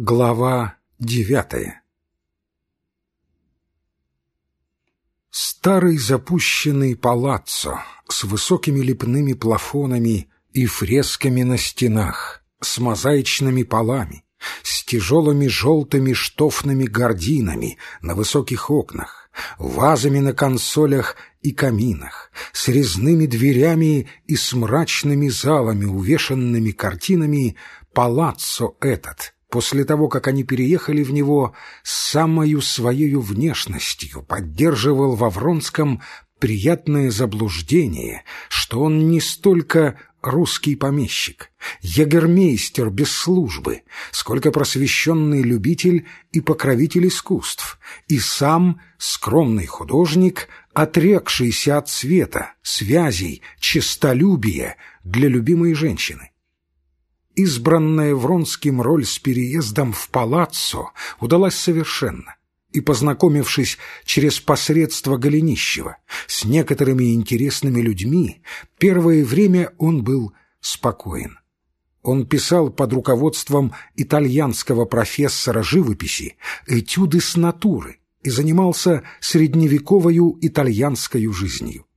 Глава девятая. Старый запущенный палаццо с высокими лепными плафонами и фресками на стенах, с мозаичными полами, с тяжелыми желтыми штофными гардинами на высоких окнах, вазами на консолях и каминах, с резными дверями и с мрачными залами, увешанными картинами, палаццо этот — после того, как они переехали в него, самою своей внешностью поддерживал во Вронском приятное заблуждение, что он не столько русский помещик, ягермейстер без службы, сколько просвещенный любитель и покровитель искусств, и сам скромный художник, отрекшийся от света, связей, честолюбия для любимой женщины избранная Вронским роль с переездом в палаццо удалась совершенно, и, познакомившись через посредство Голенищева с некоторыми интересными людьми, первое время он был спокоен. Он писал под руководством итальянского профессора живописи этюды с натуры и занимался средневековою итальянской жизнью.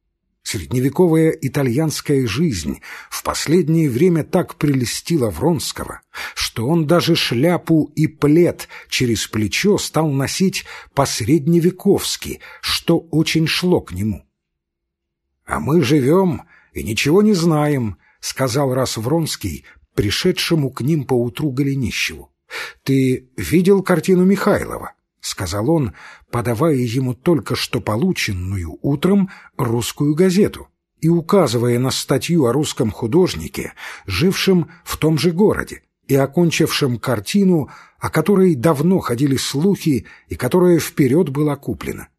Средневековая итальянская жизнь в последнее время так прелестила Вронского, что он даже шляпу и плед через плечо стал носить по-средневековски, что очень шло к нему. «А мы живем и ничего не знаем», — сказал раз Вронский, пришедшему к ним поутру Голенищеву. «Ты видел картину Михайлова?» — сказал он, подавая ему только что полученную утром русскую газету и указывая на статью о русском художнике, жившем в том же городе и окончившем картину, о которой давно ходили слухи и которая вперед была куплена.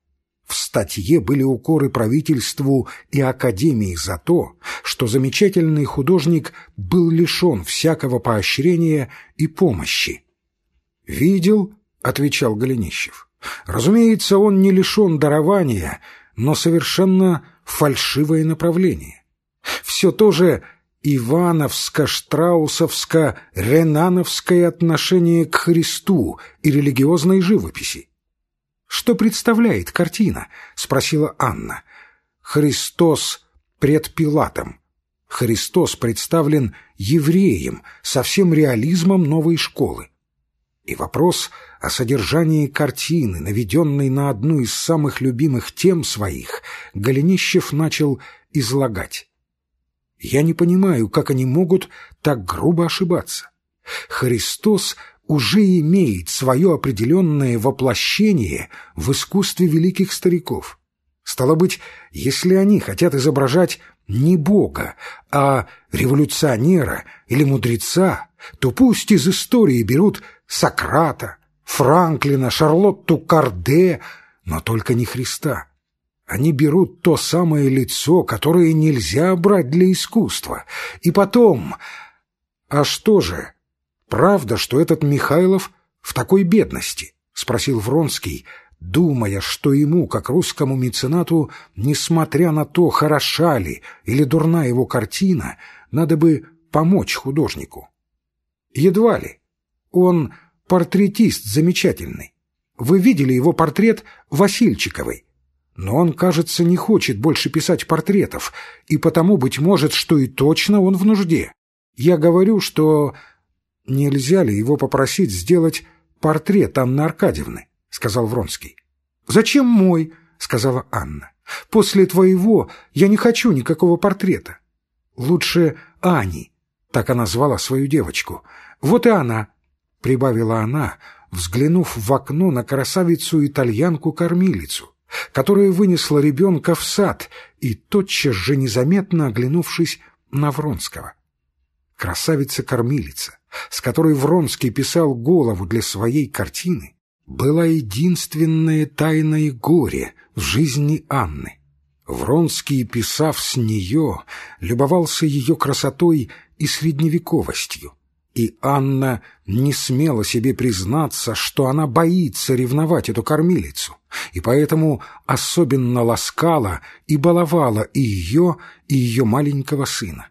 В статье были укоры правительству и академии за то, что замечательный художник был лишен всякого поощрения и помощи. «Видел?» — отвечал Голенищев. «Разумеется, он не лишен дарования, но совершенно фальшивое направление. Все то же ивановско-штраусовско-ренановское отношение к Христу и религиозной живописи. «Что представляет картина?» — спросила Анна. «Христос пред Пилатом. Христос представлен евреем со всем реализмом новой школы. И вопрос о содержании картины, наведенной на одну из самых любимых тем своих, Голенищев начал излагать. Я не понимаю, как они могут так грубо ошибаться. Христос уже имеет свое определенное воплощение в искусстве великих стариков. Стало быть, если они хотят изображать не Бога, а революционера или мудреца, то пусть из истории берут Сократа, Франклина, Шарлотту Карде, но только не Христа. Они берут то самое лицо, которое нельзя брать для искусства. И потом... А что же, правда, что этот Михайлов в такой бедности? — спросил Вронский, думая, что ему, как русскому меценату, несмотря на то, хороша ли или дурна его картина, надо бы помочь художнику. Едва ли. Он портретист замечательный. Вы видели его портрет Васильчиковой? Но он, кажется, не хочет больше писать портретов, и потому, быть может, что и точно он в нужде. Я говорю, что нельзя ли его попросить сделать портрет Анны Аркадьевны, — сказал Вронский. — Зачем мой? — сказала Анна. — После твоего я не хочу никакого портрета. Лучше Ани, так она звала свою девочку. Вот и она, — прибавила она, взглянув в окно на красавицу-итальянку-кормилицу, которая вынесла ребенка в сад и тотчас же незаметно оглянувшись на Вронского. Красавица-кормилица, с которой Вронский писал голову для своей картины, была единственное тайное горе в жизни Анны. Вронский, писав с нее, любовался ее красотой и средневековостью и Анна не смела себе признаться, что она боится ревновать эту кормилицу, и поэтому особенно ласкала и баловала и ее, и ее маленького сына.